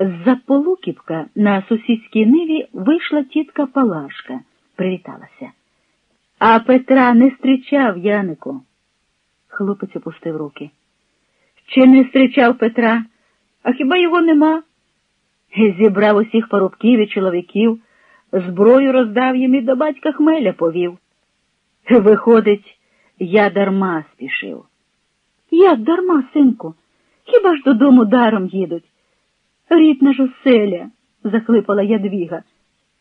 З-за Полуківка на сусідській ниві вийшла тітка Палашка, привіталася. А Петра не зустрічав Янику. Хлопець опустив руки. Чи не зустрічав Петра? А хіба його нема? Зібрав усіх парубків і чоловіків, зброю роздав їм і до батька хмеля повів. Виходить, я дарма спішив. Як дарма, синку? Хіба ж додому даром їдуть? Рідна ж оселя, захлипала ядвіга.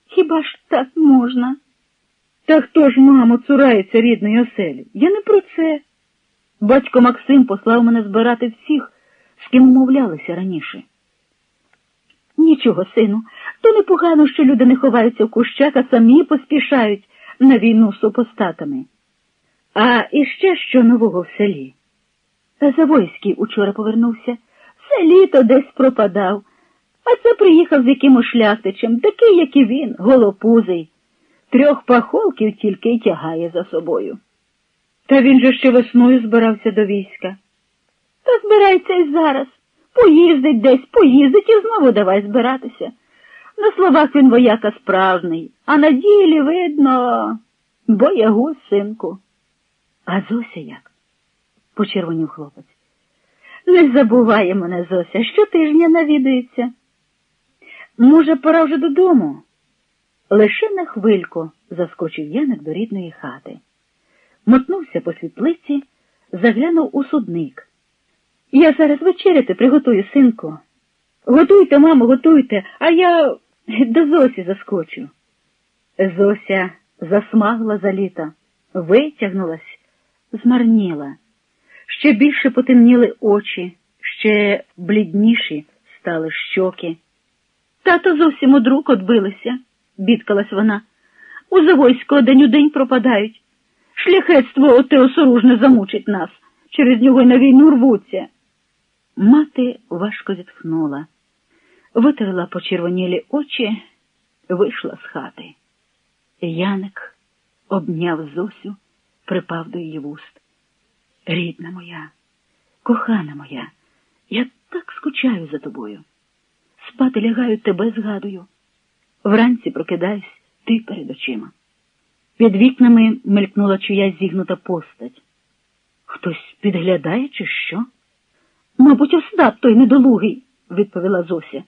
Хіба ж так можна? Та хто ж, мамо, цурається рідної оселі? Я не про це. Батько Максим послав мене збирати всіх, з ким умовлялися раніше. Нічого, сину, то непогано, що люди не ховаються в кущах, а самі поспішають на війну з супостатами. А іще що нового в селі. Завойський учора повернувся, все літо десь пропадав, а це приїхав з якимось шляхтичем, такий, як і він, голопузий. Трьох пахолків тільки й тягає за собою. Та він же ще весною збирався до війська. Та збирається й зараз. Поїздить десь, поїздить і знову давай збиратися. На словах він вояка справжній, а на ділі видно, боягуз, синку. А Зося як? почервонів хлопець. Не забуває мене Зося, щотижня навідується. Може, пора вже додому? Лише на хвильку заскочив Яник до рідної хати. Мотнувся по світлиці, заглянув у судник. Я зараз вечеряти приготую, синку. Готуйте, мамо, готуйте, а я до Зосі заскочу. Зося засмагла за літо, витягнулась, змарніла. Ще більше потемніли очі, ще блідніші стали щоки. Тато зовсім од рук отбилися, бідкалась вона. У Завойського день у день пропадають. Шляхетство оте осоружне замучить нас. Через нього й на війну рвуться. Мати важко зітхнула, витерла почервонілі очі, вийшла з хати. Яник обняв Зосю, припав до її вуст. Рідна моя, кохана моя, я так скучаю за тобою. Спати лягаю, тебе згадую. Вранці прокидаюсь ти перед очима. Під вікнами мелькнула чиясь зігнута постать. Хтось підглядає, чи що? Мабуть, Остап той недолугий, відповіла Зося.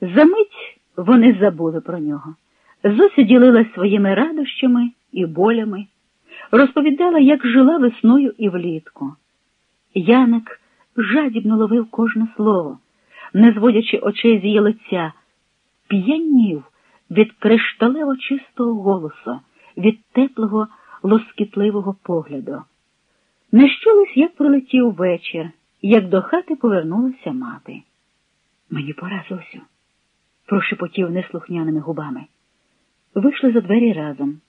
Замить вони забули про нього. Зося ділилась своїми радощами і болями, розповідала, як жила весною і влітку. Яник жадібно ловив кожне слово, не зводячи очей з її лиця, п'янів від кришталево чистого голосу, від теплого, лоскітливого погляду. Не щулись, як пролетів вечір, як до хати повернулася мати. Мені пора, Зосю, прошепотів неслухняними губами. Вийшли за двері разом.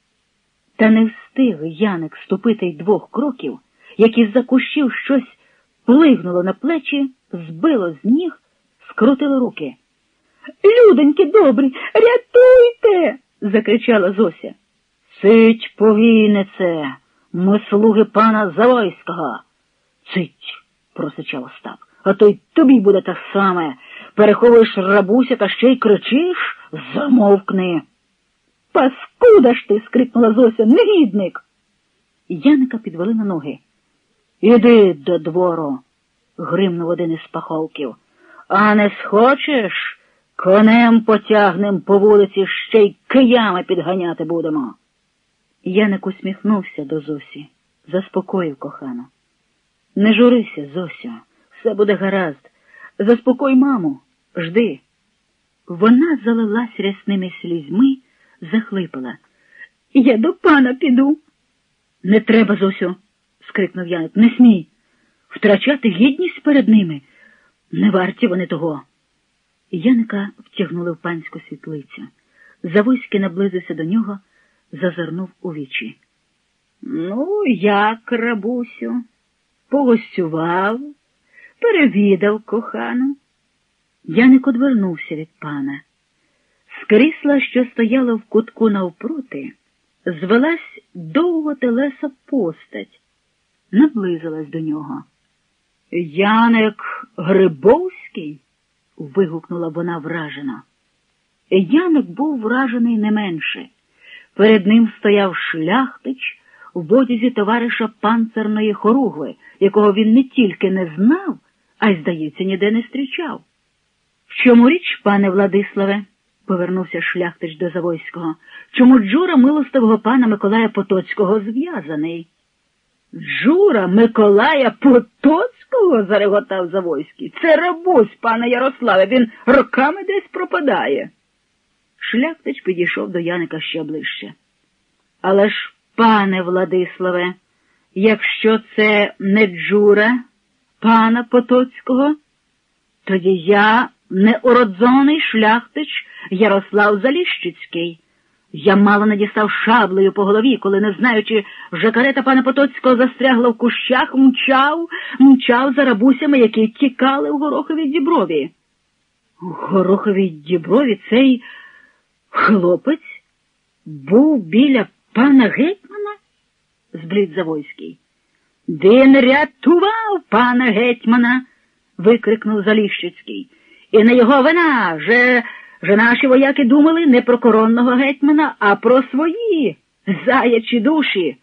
Та не встиг Яник ступити й двох кроків, як із за кущів щось плигнуло на плечі, збило з ніг, скрутило руки. Людоньки добрі, рятуйте. закричала Зося. Сить, повійнице, ми слуги пана Завойського. Цить, просичав Остап, а то й тобі буде те саме. Переховуєш рабуся та ще й кричиш замовкни. Паскуда ж ти. скрикнула Зося, негідник. Яника підвели на ноги. Іди до двору, гримнув один із паховків. А не схочеш, конем потягнем по вулиці ще й киями підганяти будемо. Яник усміхнувся до Зосі, заспокоїв кохану. Не журися, Зосю, все буде гаразд. Заспокой, маму, жди. Вона залилась рясними слізьми, захлипала. Я до пана піду. Не треба, Зосю, скрикнув Яник. Не смій. Втрачати гідність перед ними. Не варті вони того. Яника втягнули в панську світлицю. Завойський наблизився до нього, зазирнув у вічі. Ну, як, рабусю, погостював, перевідав кохану. Яник одвернувся від пана. З крісла, що стояло в кутку навпроти, звелась довго телеса постать, наблизилась до нього. Яник Грибовський? вигукнула вона вражено. Яник був вражений не менше. Перед ним стояв шляхтич в одязі товариша панцерної хоругви, якого він не тільки не знав, а й, здається, ніде не зустрічав. В чому річ, пане Владиславе? повернувся шляхтич до Завойського. Чому Джура милостивого пана Миколая Потоцького зв'язаний? Джура Миколая Потоцького? зареготав Завойський. Це рабусь, пане Ярославе, він роками десь пропадає. Шляхтич підійшов до Яника ще ближче. Але ж, пане Владиславе, якщо це не Джура, пана Потоцького, тоді я неуродзоний шляхтич Ярослав Заліщицький. Я мало не дістав шаблею по голові, коли, не знаючи, вже карета пана Потоцького застрягла в кущах, мчав, мчав за рабусями, які тікали в гороховій діброві. У гороховій діброві цей хлопець був біля пана гетьмана? зблід Завойський. Він рятував пана гетьмана. викрикнув Заліщицький. І не його вина же, же наші вояки думали не про коронного гетьмана, а про свої заячі душі.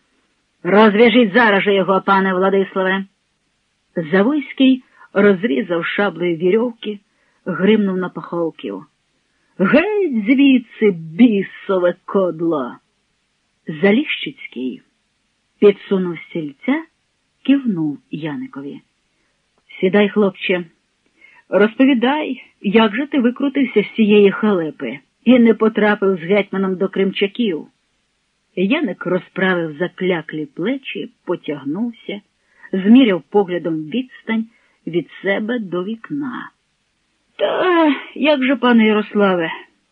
Розв'яжіть зараз же його, пане Владиславе. Завойський розрізав шаблею вірьовки, гримнув на паховків. Геть звідси бісове кодло. Заліщицький підсунув стільця, кивнув Яникові. Сідай, хлопче, розповідай, як же ти викрутився з цієї халепи і не потрапив з гетьманом до кримчаків. Яник розправив закляклі плечі, потягнувся, зміряв поглядом відстань від себе до вікна. Та як же, пане Ярославе?